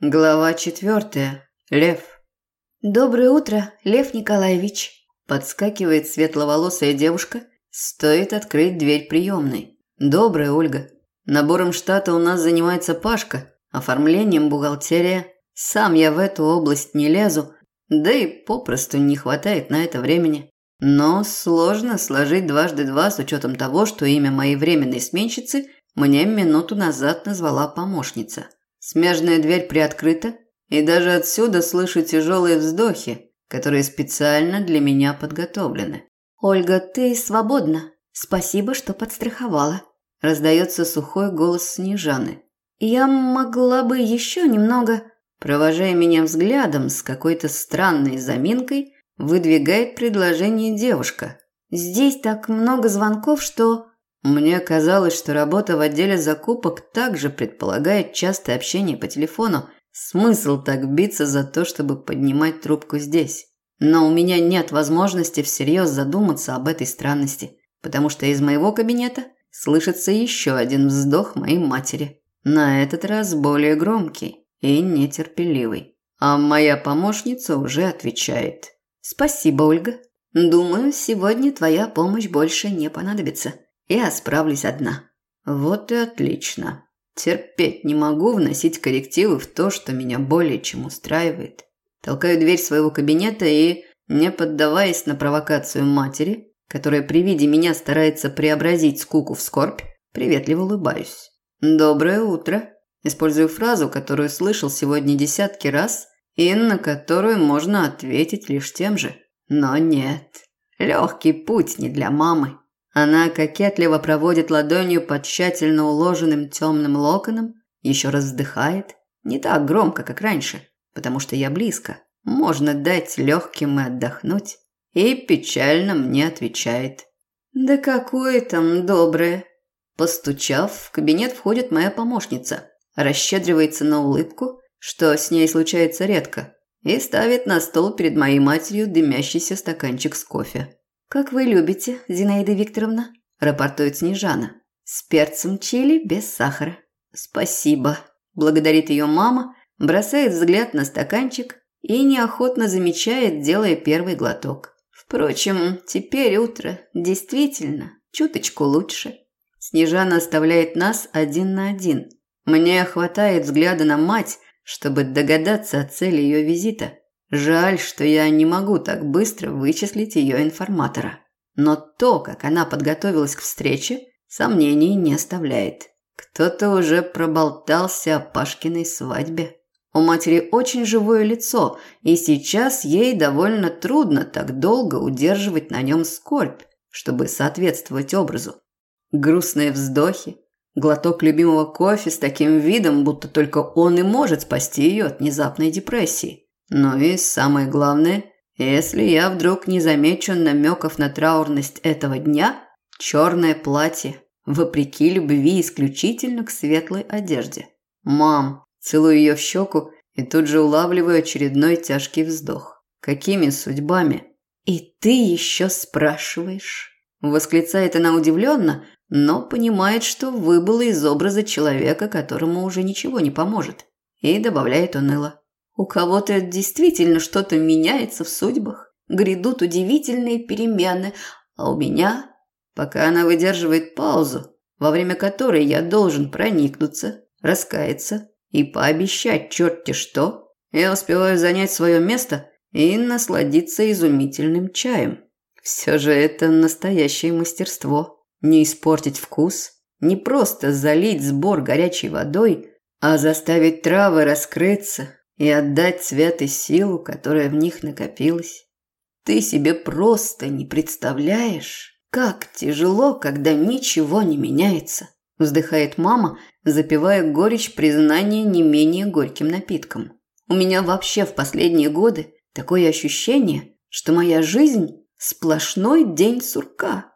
Глава четвертая. Лев. Доброе утро, Лев Николаевич. Подскакивает светловолосая девушка. Стоит открыть дверь приемной. Доброе, Ольга. Набором штата у нас занимается Пашка, оформлением бухгалтерия. Сам я в эту область не лезу, да и попросту не хватает на это времени. Но сложно сложить дважды два с учетом того, что имя моей временной сменщицы мне минуту назад назвала помощница. Смежная дверь приоткрыта, и даже отсюда слышу тяжелые вздохи, которые специально для меня подготовлены. «Ольга, ты свободна. Спасибо, что подстраховала», – раздается сухой голос Снежаны. «Я могла бы еще немного...» Провожая меня взглядом с какой-то странной заминкой, выдвигает предложение девушка. «Здесь так много звонков, что...» Мне казалось, что работа в отделе закупок также предполагает частое общение по телефону. Смысл так биться за то, чтобы поднимать трубку здесь. Но у меня нет возможности всерьез задуматься об этой странности, потому что из моего кабинета слышится еще один вздох моей матери. На этот раз более громкий и нетерпеливый. А моя помощница уже отвечает. «Спасибо, Ольга. Думаю, сегодня твоя помощь больше не понадобится». Я справлюсь одна. Вот и отлично. Терпеть не могу вносить коррективы в то, что меня более чем устраивает. Толкаю дверь своего кабинета и, не поддаваясь на провокацию матери, которая при виде меня старается преобразить скуку в скорбь, приветливо улыбаюсь. «Доброе утро!» Использую фразу, которую слышал сегодня десятки раз и на которую можно ответить лишь тем же. Но нет. Легкий путь не для мамы. Она кокетливо проводит ладонью по тщательно уложенным темным локонам, еще раз вздыхает, не так громко, как раньше, потому что я близко. Можно дать легким и отдохнуть. И печально мне отвечает. «Да какое там доброе!» Постучав, в кабинет входит моя помощница, расщедривается на улыбку, что с ней случается редко, и ставит на стол перед моей матерью дымящийся стаканчик с кофе. «Как вы любите, Зинаида Викторовна?» – рапортует Снежана. «С перцем чили без сахара». «Спасибо», – благодарит ее мама, бросает взгляд на стаканчик и неохотно замечает, делая первый глоток. Впрочем, теперь утро действительно чуточку лучше. Снежана оставляет нас один на один. Мне хватает взгляда на мать, чтобы догадаться о цели ее визита. Жаль, что я не могу так быстро вычислить ее информатора. Но то, как она подготовилась к встрече, сомнений не оставляет. Кто-то уже проболтался о Пашкиной свадьбе. У матери очень живое лицо, и сейчас ей довольно трудно так долго удерживать на нем скорбь, чтобы соответствовать образу. Грустные вздохи, глоток любимого кофе с таким видом, будто только он и может спасти ее от внезапной депрессии. Но и самое главное, если я вдруг не замечу намеков на траурность этого дня, черное платье, вопреки любви исключительно к светлой одежде. «Мам!» Целую ее в щеку и тут же улавливаю очередной тяжкий вздох. «Какими судьбами?» «И ты еще спрашиваешь?» Восклицает она удивленно, но понимает, что выбыла из образа человека, которому уже ничего не поможет. И добавляет уныло. У кого-то действительно что-то меняется в судьбах, грядут удивительные перемены, а у меня, пока она выдерживает паузу, во время которой я должен проникнуться, раскаяться и пообещать черти что, я успеваю занять свое место и насладиться изумительным чаем. Все же это настоящее мастерство. Не испортить вкус, не просто залить сбор горячей водой, а заставить травы раскрыться, и отдать цвет и силу, которая в них накопилась. Ты себе просто не представляешь, как тяжело, когда ничего не меняется, вздыхает мама, запивая горечь признания не менее горьким напитком. У меня вообще в последние годы такое ощущение, что моя жизнь сплошной день сурка.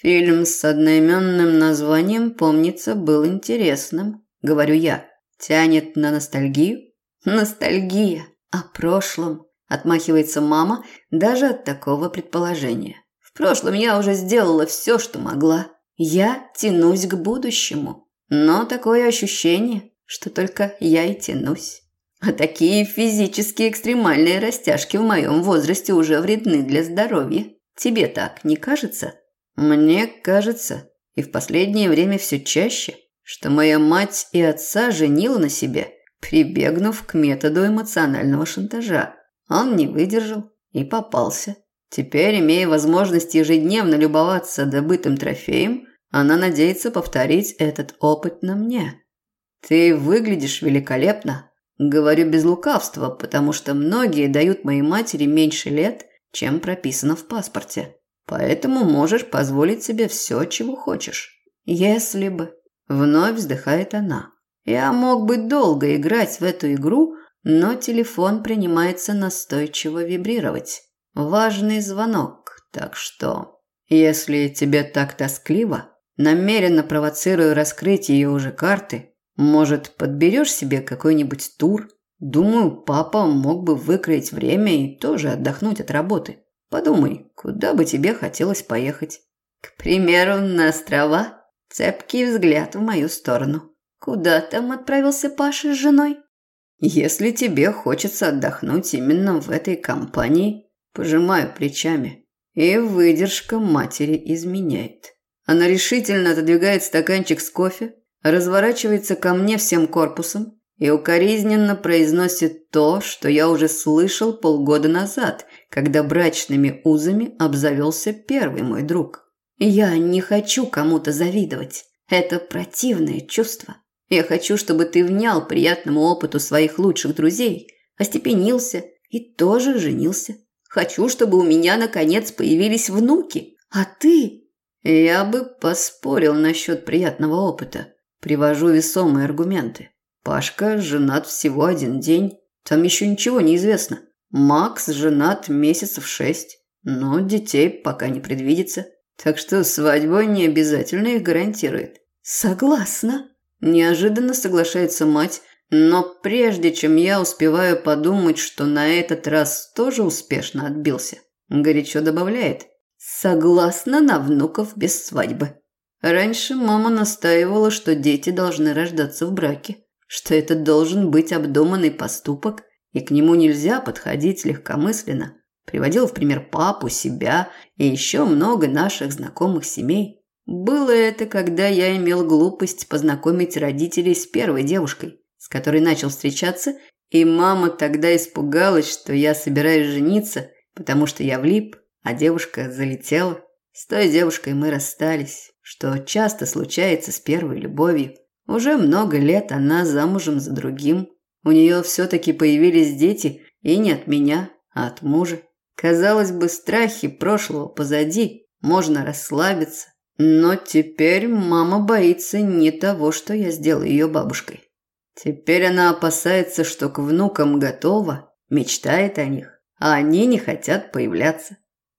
Фильм с одноименным названием, помнится, был интересным, говорю я. Тянет на ностальгию? Ностальгия о прошлом, отмахивается мама даже от такого предположения. В прошлом я уже сделала все, что могла. Я тянусь к будущему. Но такое ощущение, что только я и тянусь. А такие физически экстремальные растяжки в моем возрасте уже вредны для здоровья. Тебе так не кажется? Мне кажется, и в последнее время все чаще, что моя мать и отца женила на себе, прибегнув к методу эмоционального шантажа. Он не выдержал и попался. Теперь, имея возможность ежедневно любоваться добытым трофеем, она надеется повторить этот опыт на мне. Ты выглядишь великолепно. Говорю без лукавства, потому что многие дают моей матери меньше лет, чем прописано в паспорте. Поэтому можешь позволить себе все, чего хочешь. Если бы. Вновь вздыхает она. Я мог бы долго играть в эту игру, но телефон принимается настойчиво вибрировать. Важный звонок, так что... Если тебе так тоскливо, намеренно провоцирую раскрыть ее уже карты, может, подберешь себе какой-нибудь тур? Думаю, папа мог бы выкроить время и тоже отдохнуть от работы. Подумай, куда бы тебе хотелось поехать? К примеру, на острова. Цепкий взгляд в мою сторону. Куда там отправился Паша с женой? Если тебе хочется отдохнуть именно в этой компании, пожимаю плечами. И выдержка матери изменяет. Она решительно отодвигает стаканчик с кофе, разворачивается ко мне всем корпусом и укоризненно произносит то, что я уже слышал полгода назад, когда брачными узами обзавелся первый мой друг. Я не хочу кому-то завидовать. Это противное чувство. Я хочу, чтобы ты внял приятному опыту своих лучших друзей, остепенился и тоже женился. Хочу, чтобы у меня наконец появились внуки. А ты? Я бы поспорил насчет приятного опыта. Привожу весомые аргументы. Пашка женат всего один день. Там еще ничего не известно. Макс женат месяцев шесть, но детей пока не предвидится. Так что свадьба не обязательно их гарантирует. Согласна. Неожиданно соглашается мать, но прежде чем я успеваю подумать, что на этот раз тоже успешно отбился, горячо добавляет. Согласна на внуков без свадьбы. Раньше мама настаивала, что дети должны рождаться в браке, что это должен быть обдуманный поступок, и к нему нельзя подходить легкомысленно. Приводил в пример папу, себя и еще много наших знакомых семей. Было это, когда я имел глупость познакомить родителей с первой девушкой, с которой начал встречаться, и мама тогда испугалась, что я собираюсь жениться, потому что я влип, а девушка залетела. С той девушкой мы расстались что часто случается с первой любовью. Уже много лет она замужем за другим. У нее все-таки появились дети, и не от меня, а от мужа. Казалось бы, страхи прошлого позади, можно расслабиться. Но теперь мама боится не того, что я сделал ее бабушкой. Теперь она опасается, что к внукам готова, мечтает о них, а они не хотят появляться.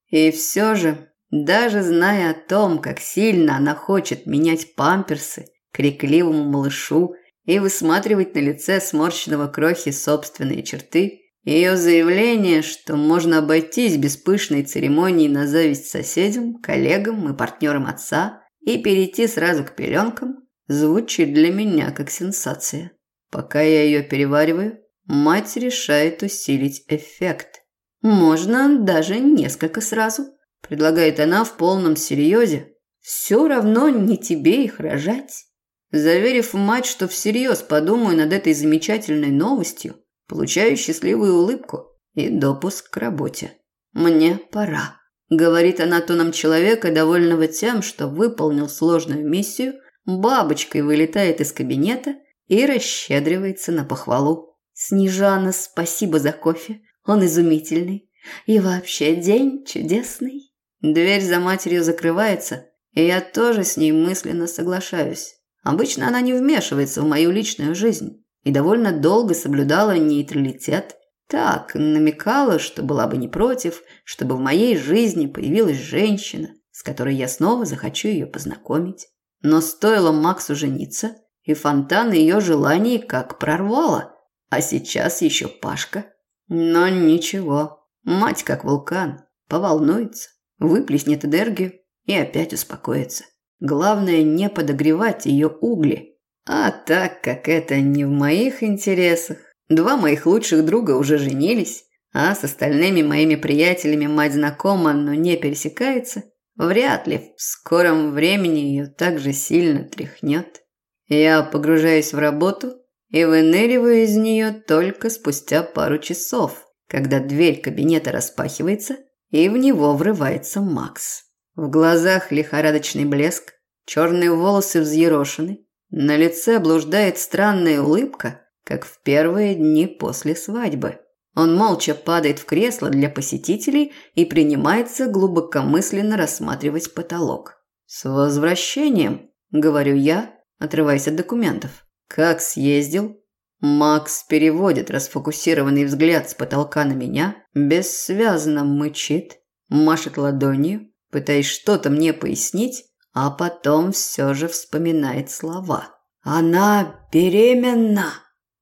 И все же даже зная о том, как сильно она хочет менять памперсы крикливому малышу и высматривать на лице сморщенного крохи собственные черты, ее заявление, что можно обойтись без пышной церемонии на зависть соседям, коллегам и партнерам отца и перейти сразу к пеленкам, звучит для меня как сенсация. Пока я ее перевариваю, мать решает усилить эффект. Можно даже несколько сразу – предлагает она в полном серьезе. Все равно не тебе их рожать. Заверив мать, что всерьез подумаю над этой замечательной новостью, получаю счастливую улыбку и допуск к работе. Мне пора. Говорит она тоном человека, довольного тем, что выполнил сложную миссию, бабочкой вылетает из кабинета и расщедривается на похвалу. «Снежана, спасибо за кофе, он изумительный. И вообще день чудесный». Дверь за матерью закрывается, и я тоже с ней мысленно соглашаюсь. Обычно она не вмешивается в мою личную жизнь и довольно долго соблюдала нейтралитет. Так, намекала, что была бы не против, чтобы в моей жизни появилась женщина, с которой я снова захочу ее познакомить. Но стоило Максу жениться, и фонтан ее желаний как прорвало. А сейчас еще Пашка. Но ничего, мать как вулкан, поволнуется выплеснет энергию и опять успокоится. Главное не подогревать ее угли. А так как это не в моих интересах, Два моих лучших друга уже женились, а с остальными моими приятелями мать знакома, но не пересекается. Вряд ли в скором времени ее так же сильно тряхнет. Я погружаюсь в работу и выныриваю из нее только спустя пару часов, когда дверь кабинета распахивается и в него врывается Макс. В глазах лихорадочный блеск, черные волосы взъерошены, на лице блуждает странная улыбка, как в первые дни после свадьбы. Он молча падает в кресло для посетителей и принимается глубокомысленно рассматривать потолок. «С возвращением», – говорю я, отрываясь от документов. «Как съездил?» Макс переводит расфокусированный взгляд с потолка на меня, бессвязно мычит, машет ладонью, пытаясь что-то мне пояснить, а потом все же вспоминает слова. «Она беременна!»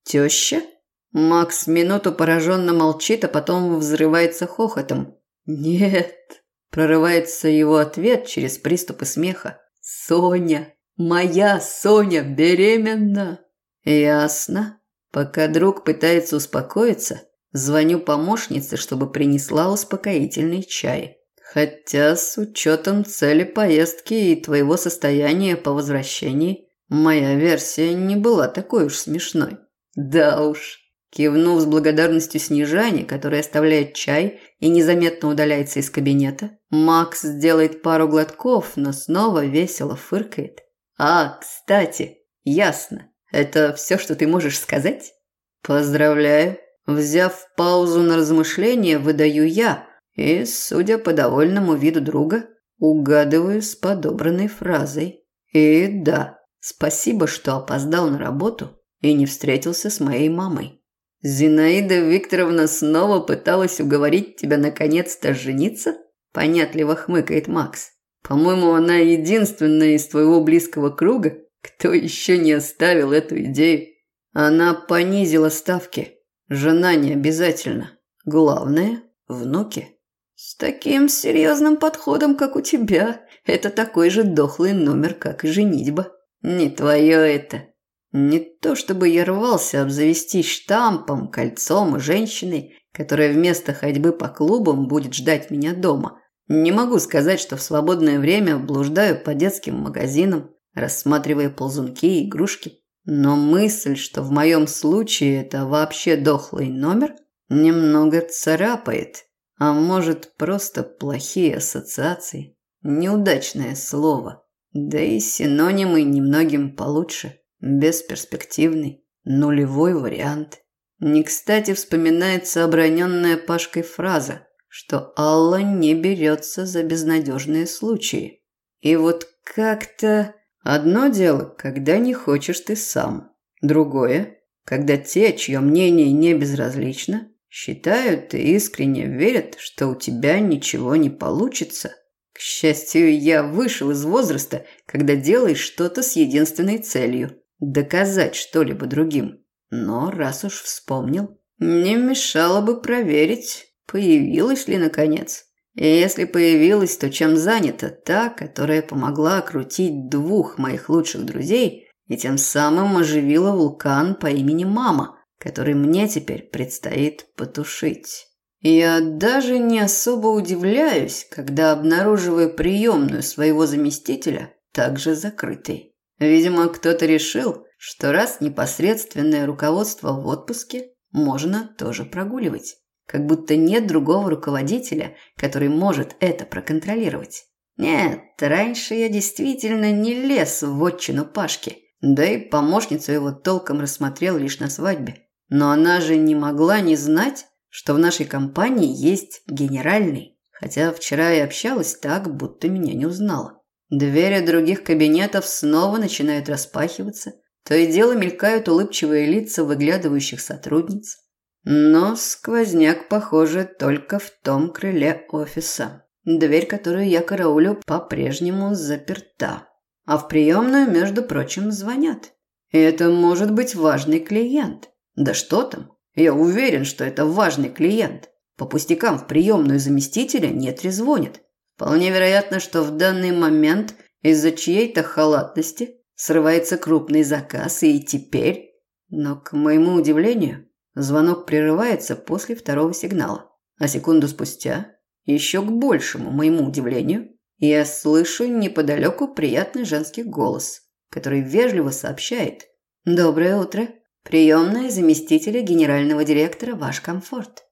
«Теща?» Макс минуту пораженно молчит, а потом взрывается хохотом. «Нет!» – прорывается его ответ через приступы смеха. «Соня! Моя Соня беременна!» «Ясно». Пока друг пытается успокоиться, звоню помощнице, чтобы принесла успокоительный чай. Хотя с учетом цели поездки и твоего состояния по возвращении, моя версия не была такой уж смешной. Да уж. Кивнув с благодарностью Снежане, которая оставляет чай и незаметно удаляется из кабинета, Макс делает пару глотков, но снова весело фыркает. «А, кстати, ясно. Это все, что ты можешь сказать?» «Поздравляю». Взяв паузу на размышление, выдаю я, и, судя по довольному виду друга, угадываю с подобранной фразой. И да, спасибо, что опоздал на работу и не встретился с моей мамой. Зинаида Викторовна снова пыталась уговорить тебя наконец-то жениться? Понятливо хмыкает Макс. По-моему, она единственная из твоего близкого круга, кто еще не оставил эту идею. Она понизила ставки. Жена не обязательно. Главное – внуки. С таким серьезным подходом, как у тебя, это такой же дохлый номер, как и женитьба. Не твое это. Не то чтобы я рвался обзавестись штампом, кольцом и женщиной, которая вместо ходьбы по клубам будет ждать меня дома. Не могу сказать, что в свободное время блуждаю по детским магазинам, рассматривая ползунки и игрушки. Но мысль, что в моем случае это вообще дохлый номер, немного царапает. А может, просто плохие ассоциации? Неудачное слово. Да и синонимы немногим получше. Бесперспективный, нулевой вариант. Не кстати вспоминается оброненная Пашкой фраза, что Алла не берется за безнадежные случаи. И вот как-то одно дело, когда не хочешь ты сам. Другое, когда те, чье мнение не безразлично, Считают и искренне верят, что у тебя ничего не получится. К счастью, я вышел из возраста, когда делаешь что-то с единственной целью – доказать что-либо другим. Но раз уж вспомнил, не мешало бы проверить, появилась ли наконец. И если появилась, то чем занята та, которая помогла окрутить двух моих лучших друзей и тем самым оживила вулкан по имени Мама – который мне теперь предстоит потушить. Я даже не особо удивляюсь, когда обнаруживаю приемную своего заместителя также закрытой. Видимо, кто-то решил, что раз непосредственное руководство в отпуске, можно тоже прогуливать. Как будто нет другого руководителя, который может это проконтролировать. Нет, раньше я действительно не лез в отчину Пашки, да и помощницу его толком рассмотрел лишь на свадьбе. Но она же не могла не знать, что в нашей компании есть генеральный, хотя вчера и общалась так, будто меня не узнала. Двери других кабинетов снова начинают распахиваться, то и дело мелькают улыбчивые лица выглядывающих сотрудниц. Но сквозняк, похоже, только в том крыле офиса. Дверь, которую я караулю, по-прежнему заперта. А в приемную, между прочим, звонят. И это может быть важный клиент. Да что там? Я уверен, что это важный клиент. По пустякам в приемную заместителя не трезвонит. Вполне вероятно, что в данный момент из-за чьей-то халатности срывается крупный заказ, и теперь... Но, к моему удивлению, Звонок прерывается после второго сигнала, а секунду спустя, еще к большему моему удивлению, я слышу неподалеку приятный женский голос, который вежливо сообщает «Доброе утро, приемная заместителя генерального директора «Ваш комфорт».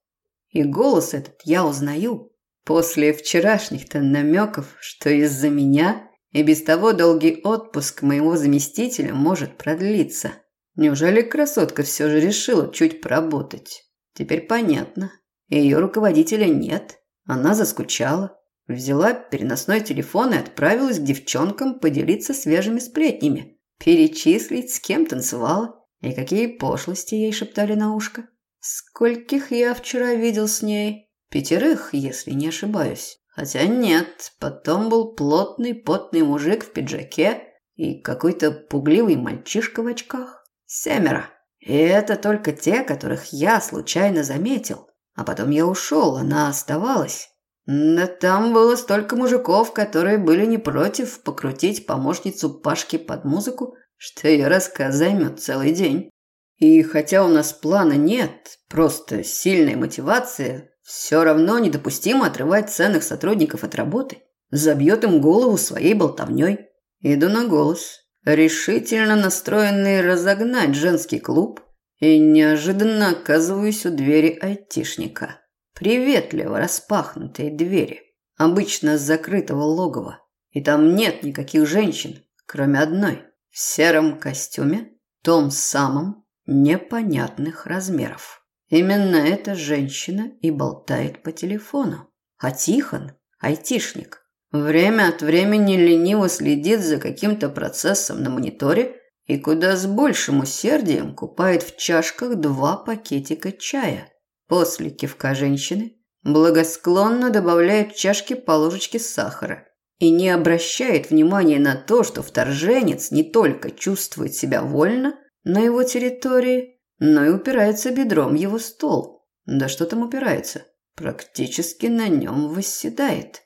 И голос этот я узнаю после вчерашних-то намеков, что из-за меня и без того долгий отпуск моего заместителя может продлиться. Неужели красотка все же решила чуть поработать? Теперь понятно. Ее руководителя нет. Она заскучала. Взяла переносной телефон и отправилась к девчонкам поделиться свежими сплетнями. Перечислить, с кем танцевала и какие пошлости ей шептали на ушко. Скольких я вчера видел с ней? Пятерых, если не ошибаюсь. Хотя нет, потом был плотный, потный мужик в пиджаке и какой-то пугливый мальчишка в очках. Семеро. И это только те, которых я случайно заметил. А потом я ушел, она оставалась. Да там было столько мужиков, которые были не против покрутить помощницу Пашки под музыку, что ее рассказ займет целый день. И хотя у нас плана нет, просто сильная мотивация, все равно недопустимо отрывать ценных сотрудников от работы. Забьет им голову своей болтовней. Иду на голос, решительно настроенный разогнать женский клуб, и неожиданно оказываюсь у двери айтишника. Приветливо распахнутые двери, обычно закрытого логова. И там нет никаких женщин, кроме одной, в сером костюме, том самом, непонятных размеров. Именно эта женщина и болтает по телефону. А Тихон, айтишник, время от времени лениво следит за каким-то процессом на мониторе и куда с большим усердием купает в чашках два пакетика чая. После кивка женщины благосклонно добавляет в чашки по ложечке сахара и не обращает внимания на то, что вторженец не только чувствует себя вольно на его территории, но и упирается бедром в его стол. Да что там упирается? Практически на нем восседает.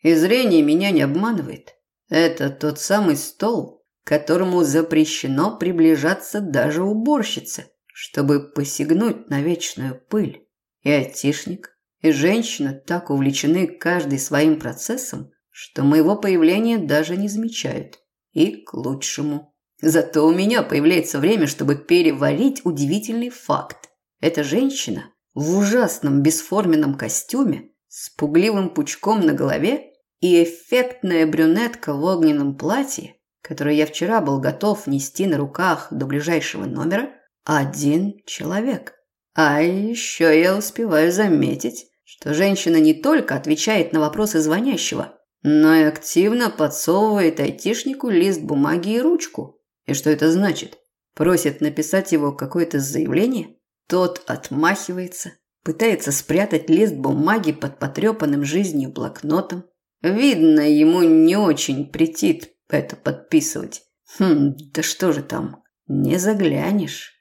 И зрение меня не обманывает. Это тот самый стол, которому запрещено приближаться даже уборщице, чтобы посягнуть на вечную пыль. И айтишник, и женщина так увлечены каждый своим процессом, что моего появления даже не замечают. И к лучшему. Зато у меня появляется время, чтобы переварить удивительный факт. Эта женщина в ужасном бесформенном костюме с пугливым пучком на голове и эффектная брюнетка в огненном платье, которое я вчера был готов нести на руках до ближайшего номера, один человек. А еще я успеваю заметить, что женщина не только отвечает на вопросы звонящего, но и активно подсовывает айтишнику лист бумаги и ручку. И что это значит? Просит написать его какое-то заявление? Тот отмахивается, пытается спрятать лист бумаги под потрепанным жизнью блокнотом. Видно, ему не очень претит это подписывать. Хм, да что же там, не заглянешь.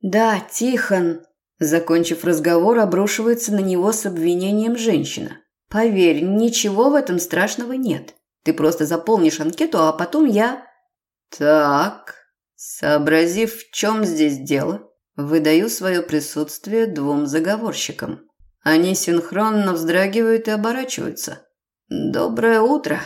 Да, Тихон, закончив разговор, обрушивается на него с обвинением женщина. Поверь, ничего в этом страшного нет. Ты просто заполнишь анкету, а потом я так, сообразив, в чем здесь дело, выдаю свое присутствие двум заговорщикам. Они синхронно вздрагивают и оборачиваются. «Доброе утро!»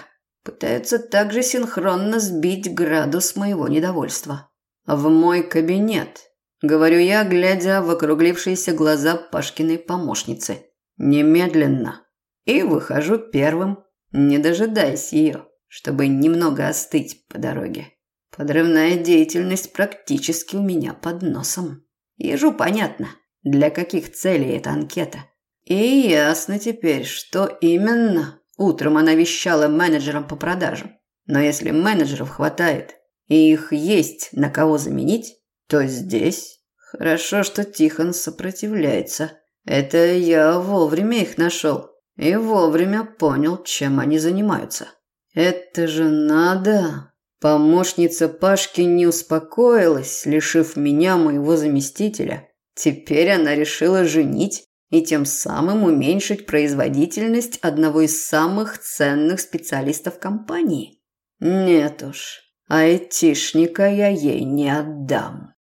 Пытаются также синхронно сбить градус моего недовольства. «В мой кабинет», – говорю я, глядя в округлившиеся глаза Пашкиной помощницы. «Немедленно». И выхожу первым, не дожидаясь ее, чтобы немного остыть по дороге. Подрывная деятельность практически у меня под носом. Ежу понятно, для каких целей эта анкета. И ясно теперь, что именно утром она вещала менеджерам по продажам. Но если менеджеров хватает и их есть на кого заменить, то здесь хорошо, что Тихон сопротивляется. Это я вовремя их нашел и вовремя понял, чем они занимаются. Это же надо Помощница Пашки не успокоилась, лишив меня моего заместителя. Теперь она решила женить и тем самым уменьшить производительность одного из самых ценных специалистов компании. Нет уж, айтишника я ей не отдам.